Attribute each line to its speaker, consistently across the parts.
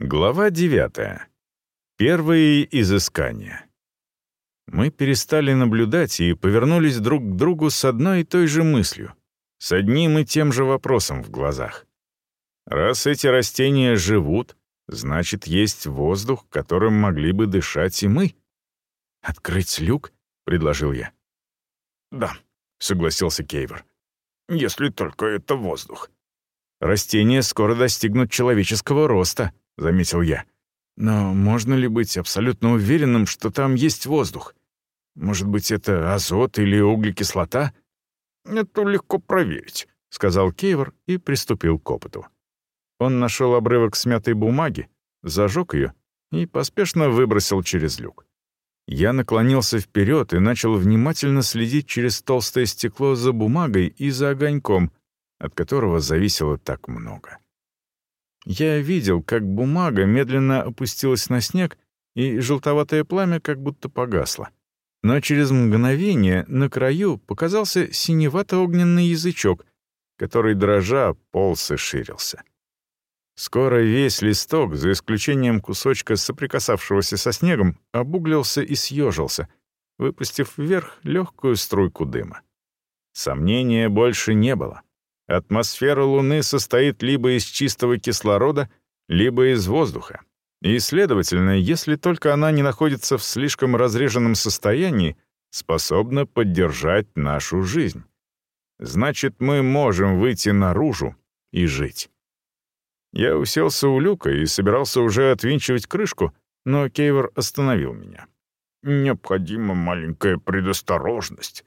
Speaker 1: Глава 9. Первые изыскания. Мы перестали наблюдать и повернулись друг к другу с одной и той же мыслью, с одним и тем же вопросом в глазах. Раз эти растения живут, значит, есть воздух, которым могли бы дышать и мы. «Открыть люк?» — предложил я.
Speaker 2: «Да», — согласился Кейвер. «Если только это воздух».
Speaker 1: «Растения скоро достигнут человеческого роста», — заметил я. «Но можно ли быть абсолютно уверенным, что там есть воздух? Может быть, это азот или углекислота?»
Speaker 2: «Это легко проверить», — сказал Кейвор и приступил к опыту.
Speaker 1: Он нашел обрывок смятой бумаги, зажег ее и поспешно выбросил через люк. Я наклонился вперед и начал внимательно следить через толстое стекло за бумагой и за огоньком, от которого зависело так много. Я видел, как бумага медленно опустилась на снег, и желтоватое пламя как будто погасло. Но через мгновение на краю показался синевато-огненный язычок, который, дрожа, полз и ширился. Скоро весь листок, за исключением кусочка соприкасавшегося со снегом, обуглился и съежился, выпустив вверх легкую струйку дыма. Сомнения больше не было. Атмосфера Луны состоит либо из чистого кислорода, либо из воздуха. И, следовательно, если только она не находится в слишком разреженном состоянии, способна поддержать нашу жизнь. Значит, мы можем выйти наружу и жить. Я уселся у люка и собирался уже отвинчивать крышку, но Кейвор остановил меня.
Speaker 2: «Необходима маленькая предосторожность.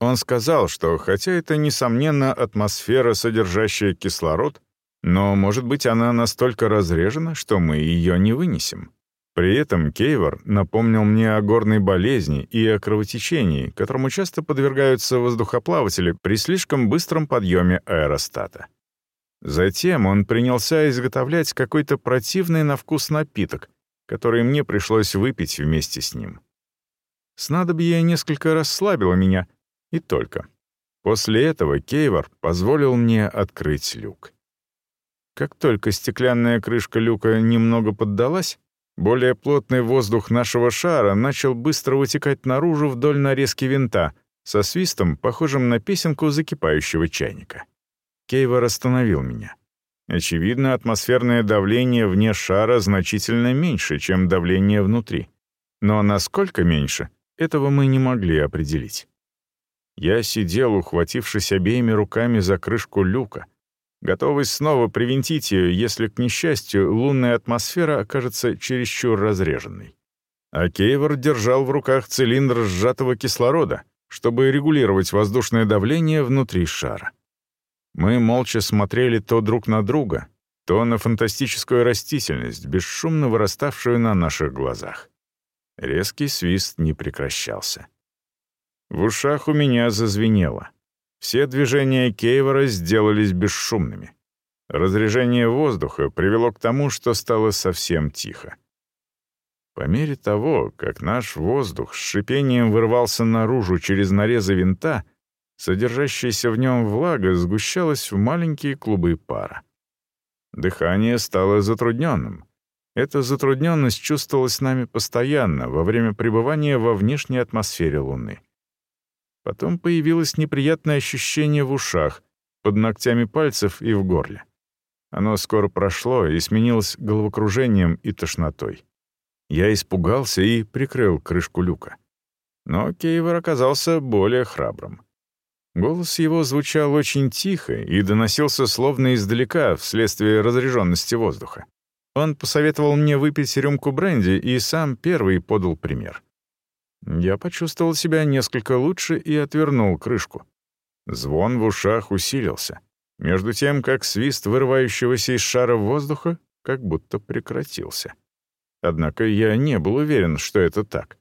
Speaker 1: Он сказал, что хотя это, несомненно, атмосфера, содержащая кислород, но, может быть, она настолько разрежена, что мы ее не вынесем. При этом Кейвор напомнил мне о горной болезни и о кровотечении, которому часто подвергаются воздухоплаватели при слишком быстром подъеме аэростата. Затем он принялся изготовлять какой-то противный на вкус напиток, который мне пришлось выпить вместе с ним. Снадобье несколько расслабило меня, и только. После этого Кейвор позволил мне открыть люк. Как только стеклянная крышка люка немного поддалась, более плотный воздух нашего шара начал быстро вытекать наружу вдоль нарезки винта, со свистом, похожим на песенку закипающего чайника. Кейвор остановил меня. Очевидно, атмосферное давление вне шара значительно меньше, чем давление внутри. Но насколько меньше, этого мы не могли определить. Я сидел, ухватившись обеими руками за крышку люка, готовый снова привинтить ее, если, к несчастью, лунная атмосфера окажется чересчур разреженной. А Кейвор держал в руках цилиндр сжатого кислорода, чтобы регулировать воздушное давление внутри шара. Мы молча смотрели то друг на друга, то на фантастическую растительность, бесшумно выраставшую на наших глазах. Резкий свист не прекращался. В ушах у меня зазвенело. Все движения Кейвора сделались бесшумными. Разрежение воздуха привело к тому, что стало совсем тихо. По мере того, как наш воздух с шипением вырвался наружу через нарезы винта, содержащаяся в нем влага сгущалась в маленькие клубы пара. Дыхание стало затрудненным. Эта затрудненность чувствовалась нами постоянно во время пребывания во внешней атмосфере Луны. Потом появилось неприятное ощущение в ушах, под ногтями пальцев и в горле. Оно скоро прошло и сменилось головокружением и тошнотой. Я испугался и прикрыл крышку люка. Но Кейвор оказался более храбрым. Голос его звучал очень тихо и доносился словно издалека вследствие разряженности воздуха. Он посоветовал мне выпить рюмку бренди и сам первый подал пример. Я почувствовал себя несколько лучше и отвернул крышку. Звон в ушах усилился, между тем, как свист вырывающегося из шара воздуха как будто прекратился. Однако я не был уверен, что это так.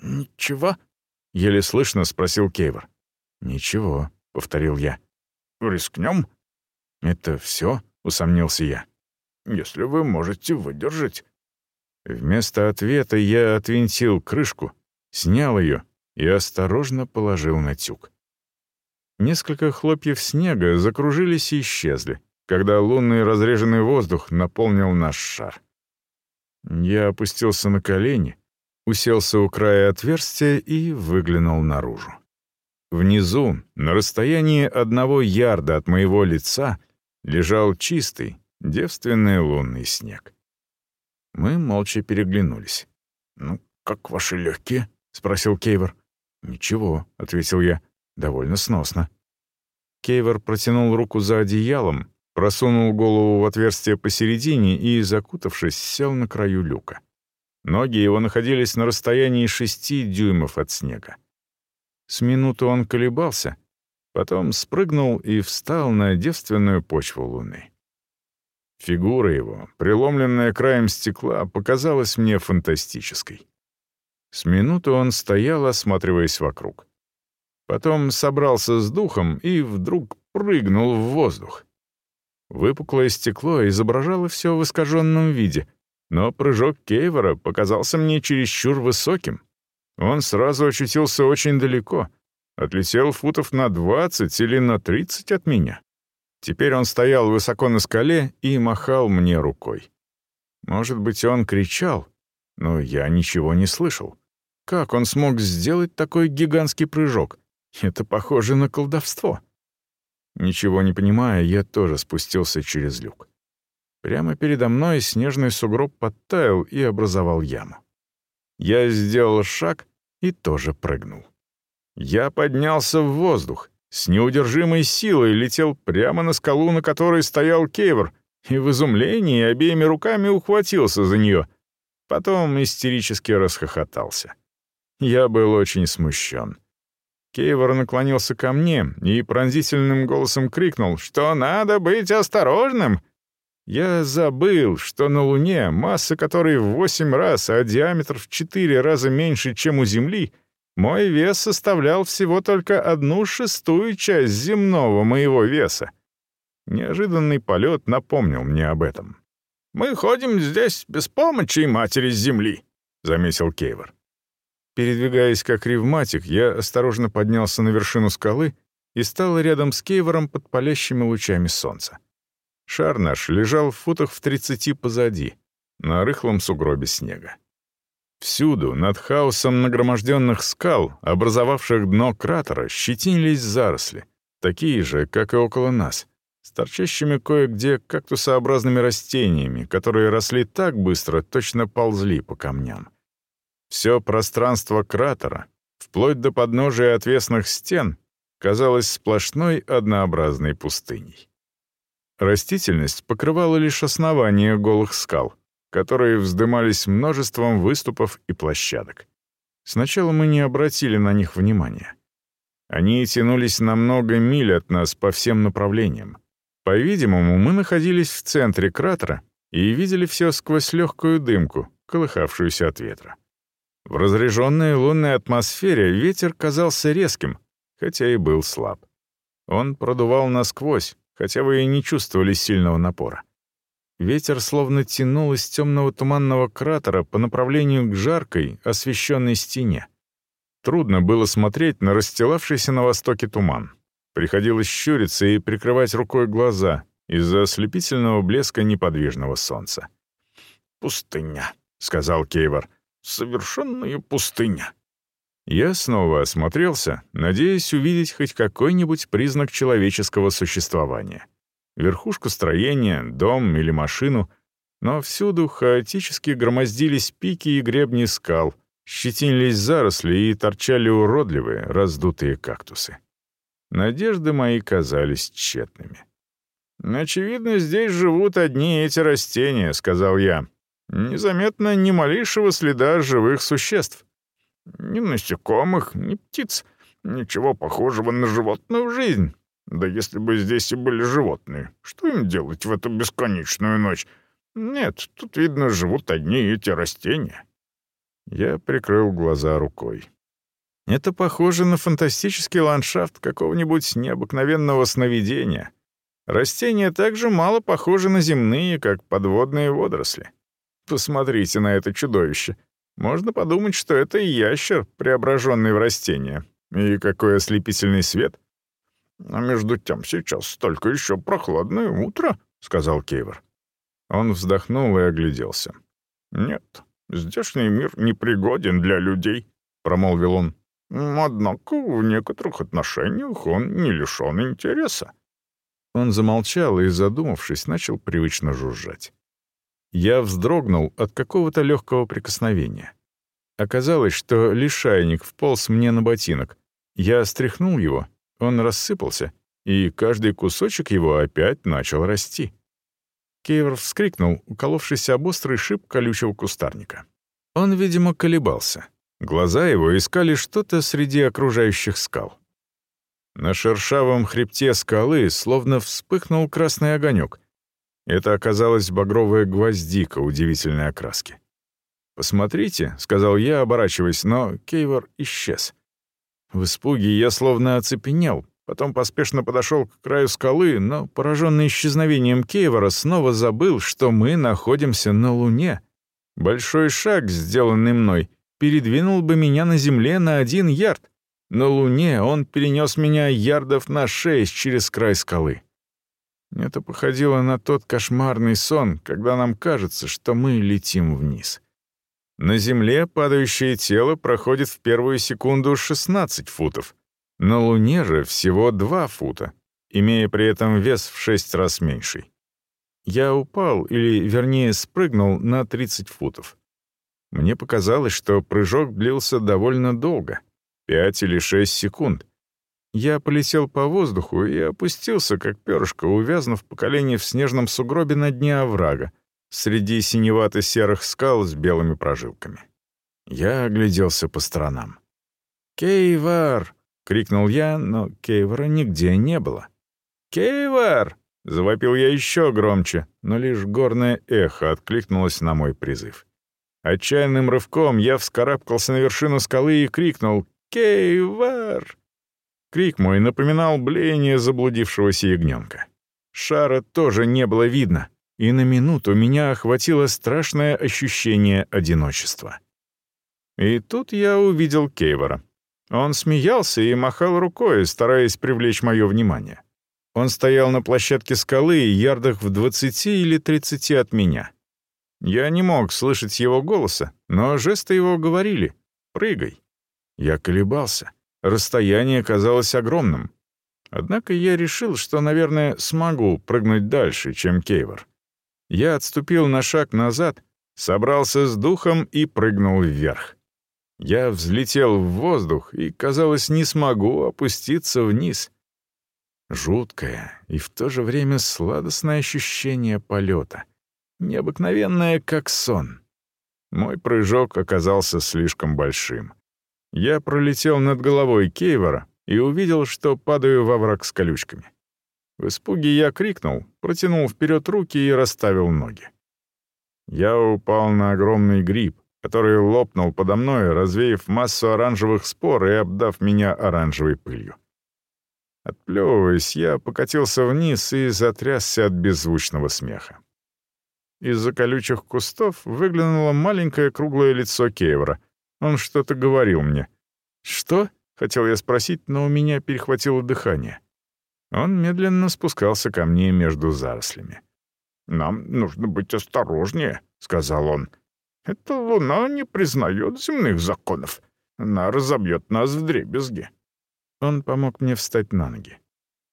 Speaker 2: «Ничего?»
Speaker 1: — еле слышно спросил Кейвор. «Ничего», — повторил я.
Speaker 2: «Рискнем?»
Speaker 1: «Это все?» — усомнился я.
Speaker 2: «Если вы можете выдержать».
Speaker 1: Вместо ответа я отвинтил крышку, снял ее и осторожно положил на тюк. Несколько хлопьев снега закружились и исчезли, когда лунный разреженный воздух наполнил наш шар. Я опустился на колени, уселся у края отверстия и выглянул наружу. Внизу, на расстоянии одного ярда от моего лица, лежал чистый, девственный лунный снег. Мы молча переглянулись.
Speaker 2: «Ну, как ваши легкие?»
Speaker 1: — спросил Кейвор. «Ничего», — ответил я, — «довольно сносно». Кейвор протянул руку за одеялом, просунул голову в отверстие посередине и, закутавшись, сел на краю люка. Ноги его находились на расстоянии шести дюймов от снега. С минуту он колебался, потом спрыгнул и встал на девственную почву луны. Фигура его, преломленная краем стекла, показалась мне фантастической. С минуту он стоял, осматриваясь вокруг. Потом собрался с духом и вдруг прыгнул в воздух. Выпуклое стекло изображало все в искаженном виде, но прыжок Кейвора показался мне чересчур высоким. Он сразу очутился очень далеко, отлетел футов на 20 или на 30 от меня. Теперь он стоял высоко на скале и махал мне рукой. Может быть, он кричал, но я ничего не слышал. Как он смог сделать такой гигантский прыжок? Это похоже на колдовство. Ничего не понимая, я тоже спустился через люк. Прямо передо мной снежный сугроб подтаял и образовал яму. Я сделал шаг и тоже прыгнул. Я поднялся в воздух, с неудержимой силой летел прямо на скалу, на которой стоял Кейвор, и в изумлении обеими руками ухватился за нее. Потом истерически расхохотался. Я был очень смущен. Кейвор наклонился ко мне и пронзительным голосом крикнул, что надо быть осторожным. Я забыл, что на Луне, масса которой в восемь раз, а диаметр в четыре раза меньше, чем у Земли, мой вес составлял всего только одну шестую часть земного моего веса. Неожиданный полет напомнил мне об этом. «Мы ходим здесь без помощи матери с Земли», — заметил Кейвор. Передвигаясь как ревматик, я осторожно поднялся на вершину скалы и стал рядом с Кейвором под палящими лучами солнца. Шар наш лежал в футах в тридцати позади, на рыхлом сугробе снега. Всюду, над хаосом нагроможденных скал, образовавших дно кратера, щетинились заросли, такие же, как и около нас, с торчащими кое-где кактусообразными растениями, которые росли так быстро, точно ползли по камням. Все пространство кратера, вплоть до подножия отвесных стен, казалось сплошной однообразной пустыней. Растительность покрывала лишь основание голых скал, которые вздымались множеством выступов и площадок. Сначала мы не обратили на них внимания. Они тянулись на много миль от нас по всем направлениям. По-видимому, мы находились в центре кратера и видели все сквозь легкую дымку, колыхавшуюся от ветра. В разряженной лунной атмосфере ветер казался резким, хотя и был слаб. Он продувал насквозь, хотя вы и не чувствовали сильного напора. Ветер словно тянул из темного туманного кратера по направлению к жаркой, освещенной стене. Трудно было смотреть на расстилавшийся на востоке туман. Приходилось щуриться и прикрывать рукой глаза из-за ослепительного блеска неподвижного солнца.
Speaker 2: «Пустыня», — сказал Кейвор совершенная пустыня.
Speaker 1: Я снова осмотрелся, надеясь увидеть хоть какой-нибудь признак человеческого существования. Верхушку строения, дом или машину, но всюду хаотически громоздились пики и гребни скал, щетинились заросли и торчали уродливые, раздутые кактусы. Надежды мои казались тщетными. «Очевидно, здесь живут одни эти растения», — сказал я. Незаметно ни малейшего следа живых существ.
Speaker 2: Ни насекомых, ни птиц, ничего похожего на животную жизнь. Да если бы здесь и были животные, что им делать в эту бесконечную ночь? Нет, тут, видно, живут одни эти растения.
Speaker 1: Я прикрыл глаза рукой. Это похоже на фантастический ландшафт какого-нибудь необыкновенного сновидения. Растения также мало похожи на земные, как подводные водоросли. Посмотрите на это чудовище. Можно подумать, что это ящер, преображенный в растение. И какой ослепительный свет.
Speaker 2: А между тем сейчас только еще прохладное утро,
Speaker 1: сказал Кейвор. Он вздохнул и огляделся.
Speaker 2: «Нет, здешний мир непригоден для людей», — промолвил он. «Однако в некоторых отношениях он не лишен интереса».
Speaker 1: Он замолчал и, задумавшись, начал привычно жужжать. Я вздрогнул от какого-то легкого прикосновения. Оказалось, что лишайник вполз мне на ботинок. Я стряхнул его, он рассыпался, и каждый кусочек его опять начал расти. Кейвор вскрикнул, уколовшись об острый шип колючего кустарника. Он, видимо, колебался. Глаза его искали что-то среди окружающих скал. На шершавом хребте скалы словно вспыхнул красный огонек. Это оказалась багровая гвоздика удивительной окраски. «Посмотрите», — сказал я, оборачиваясь, но Кейвор исчез. В испуге я словно оцепенел, Потом поспешно подошел к краю скалы, но, пораженный исчезновением Кейвора, снова забыл, что мы находимся на Луне. Большой шаг, сделанный мной, передвинул бы меня на Земле на один ярд. На Луне он перенес меня ярдов на шесть через край скалы. Это походило на тот кошмарный сон, когда нам кажется, что мы летим вниз. На Земле падающее тело проходит в первую секунду 16 футов — на Луне же всего 2 фута, имея при этом вес в 6 раз меньший. Я упал, или, вернее, спрыгнул на 30 футов. Мне показалось, что прыжок длился довольно долго — 5 или 6 секунд. Я полетел по воздуху и опустился, как перышко, увязнув по колени в снежном сугробе на дне оврага, среди синевато-серых скал с белыми прожилками. Я огляделся по сторонам. «Кейвар!» — крикнул я, но Кейвора нигде не было. «Кейвор!» — завопил я еще громче, но лишь горное эхо откликнулось на мой призыв. Отчаянным рывком я вскарабкался на вершину скалы и крикнул «Кейвор!». Крик мой напоминал блеяние заблудившегося ягненка. Шара тоже не было видно, и на минуту меня охватило страшное ощущение одиночества. И тут я увидел Кейвора. Он смеялся и махал рукой, стараясь привлечь мое внимание. Он стоял на площадке скалы, ярдах в двадцати или тридцати от меня. Я не мог слышать его голоса, но жесты его говорили «прыгай». Я колебался. Расстояние казалось огромным. Однако я решил, что, наверное, смогу прыгнуть дальше, чем Кейвор. Я отступил на шаг назад, собрался с духом и прыгнул вверх. Я взлетел в воздух и, казалось, не смогу опуститься вниз. Жуткое и в то же время сладостное ощущение полета. Необыкновенное, как сон. Мой прыжок оказался слишком большим. Я пролетел над головой Кейвора и увидел, что падаю во враг с колючками. В испуге я крикнул, протянул вперед руки и расставил ноги. Я упал на огромный гриб, который лопнул подо мной, развеяв массу оранжевых спор и обдав меня оранжевой пылью. Отплевываясь, я покатился вниз и затрясся от беззвучного смеха. Из-за колючих кустов выглянуло маленькое круглое лицо Кейвора. Он что-то говорил мне. «Что?» — хотел я спросить, но у меня перехватило дыхание. Он медленно спускался ко мне между зарослями.
Speaker 2: «Нам нужно быть осторожнее», — сказал он. Эта луна не признает земных законов. Она разобьет нас в дребезги».
Speaker 1: Он помог мне встать на ноги.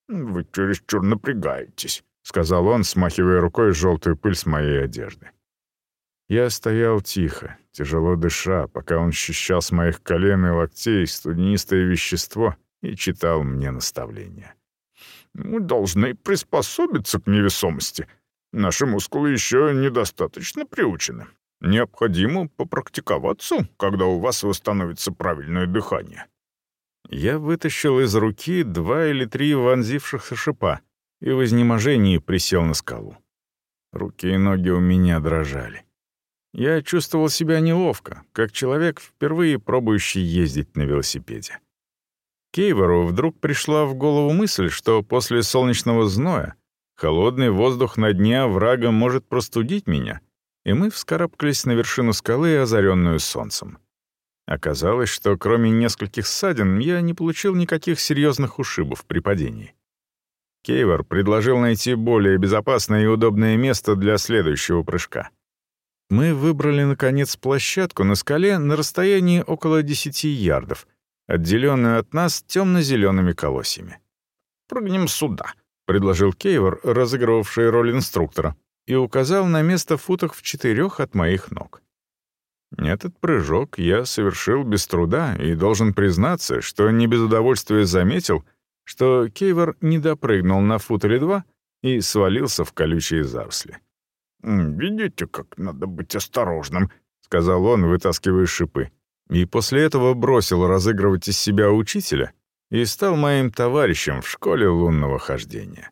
Speaker 2: «Вы чересчур напрягаетесь», — сказал он, смахивая рукой желтую пыль с моей одежды.
Speaker 1: Я стоял тихо, тяжело дыша, пока он счищал с моих колен и локтей студенистое вещество и читал мне наставления.
Speaker 2: «Мы должны приспособиться к невесомости. Наши мускулы еще недостаточно приучены. Необходимо попрактиковаться, когда у вас восстановится правильное дыхание».
Speaker 1: Я вытащил из руки два или три вонзившихся шипа и в изнеможении присел на скалу. Руки и ноги у меня дрожали. Я чувствовал себя неловко, как человек, впервые пробующий ездить на велосипеде. Кейвору вдруг пришла в голову мысль, что после солнечного зноя холодный воздух на дне оврага может простудить меня — и мы вскарабкались на вершину скалы, озаренную солнцем. Оказалось, что кроме нескольких ссадин я не получил никаких серьезных ушибов при падении. Кейвор предложил найти более безопасное и удобное место для следующего прыжка. Мы выбрали, наконец, площадку на скале на расстоянии около 10 ярдов, отделенную от нас темно-зелеными колосьями.
Speaker 2: «Прыгнем сюда», —
Speaker 1: предложил Кейвор, разыгрывавший роль инструктора, и указал на место в футах в четырех от моих ног. Этот прыжок я совершил без труда и должен признаться, что не без удовольствия заметил, что Кейвор не допрыгнул на фут или два и свалился в колючие заросли.
Speaker 2: «Видите, как надо быть осторожным», —
Speaker 1: сказал он, вытаскивая шипы. И после этого бросил разыгрывать из себя учителя и стал моим товарищем в школе лунного хождения.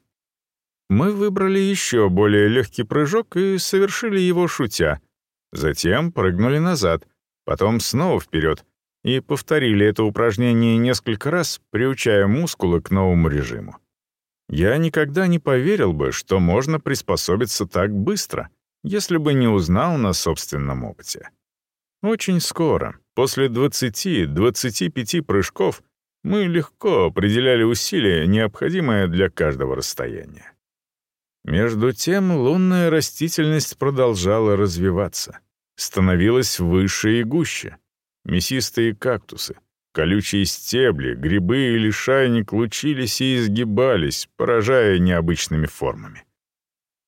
Speaker 1: Мы выбрали еще более легкий прыжок и совершили его шутя — Затем прыгнули назад, потом снова вперед и повторили это упражнение несколько раз, приучая мускулы к новому режиму. Я никогда не поверил бы, что можно приспособиться так быстро, если бы не узнал на собственном опыте. Очень скоро, после 20-25 прыжков, мы легко определяли усилия, необходимое для каждого расстояния. Между тем лунная растительность продолжала развиваться, становилась выше и гуще. Мясистые кактусы, колючие стебли, грибы и лишайник лучились и изгибались, поражая необычными формами.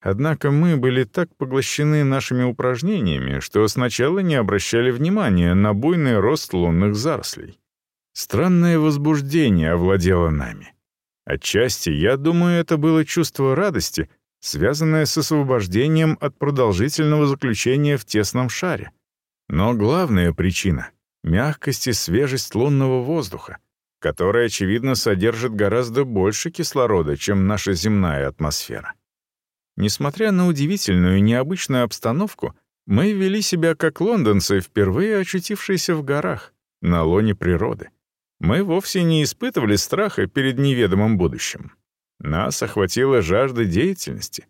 Speaker 1: Однако мы были так поглощены нашими упражнениями, что сначала не обращали внимания на буйный рост лунных зарослей. Странное возбуждение овладело нами. Отчасти, я думаю, это было чувство радости — связанное с освобождением от продолжительного заключения в тесном шаре. Но главная причина — мягкость и свежесть лунного воздуха, который, очевидно, содержит гораздо больше кислорода, чем наша земная атмосфера. Несмотря на удивительную необычную обстановку, мы вели себя как лондонцы, впервые очутившиеся в горах, на лоне природы. Мы вовсе не испытывали страха перед неведомым будущим. Нас охватила жажда деятельности.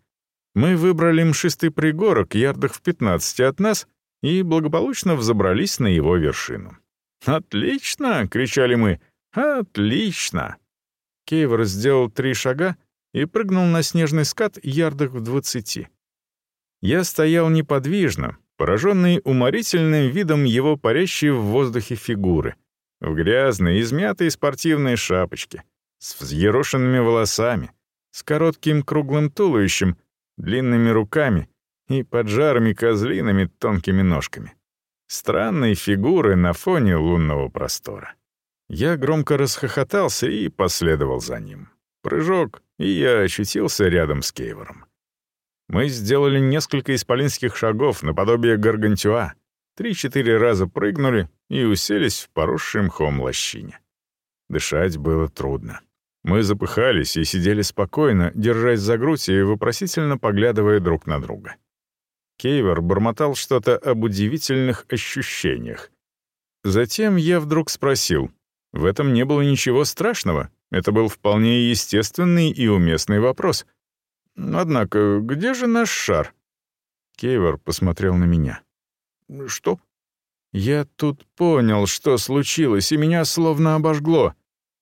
Speaker 1: Мы выбрали мшистый пригорок, ярдах в 15 от нас, и благополучно взобрались на его вершину. «Отлично!» — кричали мы. «Отлично!» Кейвор сделал три шага и прыгнул на снежный скат ярдах в двадцати. Я стоял неподвижно, пораженный уморительным видом его парящей в воздухе фигуры, в грязной, измятой спортивной шапочке, с взъерошенными волосами, с коротким круглым туловищем, длинными руками и поджарыми козлиными тонкими ножками. Странные фигуры на фоне лунного простора. Я громко расхохотался и последовал за ним. Прыжок, и я ощутился рядом с Кейвором. Мы сделали несколько исполинских шагов наподобие гаргантюа, три-четыре раза прыгнули и уселись в поросшей мхом лощине. Дышать было трудно. Мы запыхались и сидели спокойно, держась за грудь и вопросительно поглядывая друг на друга. Кейвер бормотал что-то об удивительных ощущениях. Затем я вдруг спросил. В этом не было ничего страшного. Это был вполне естественный и уместный вопрос. Однако, где же наш шар? Кейвер посмотрел на меня. Что? Я тут понял, что случилось, и меня словно обожгло.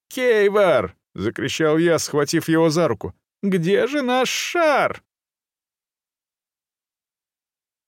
Speaker 1: «Кейвар!» — закричал я, схватив его за руку. «Где же наш шар?»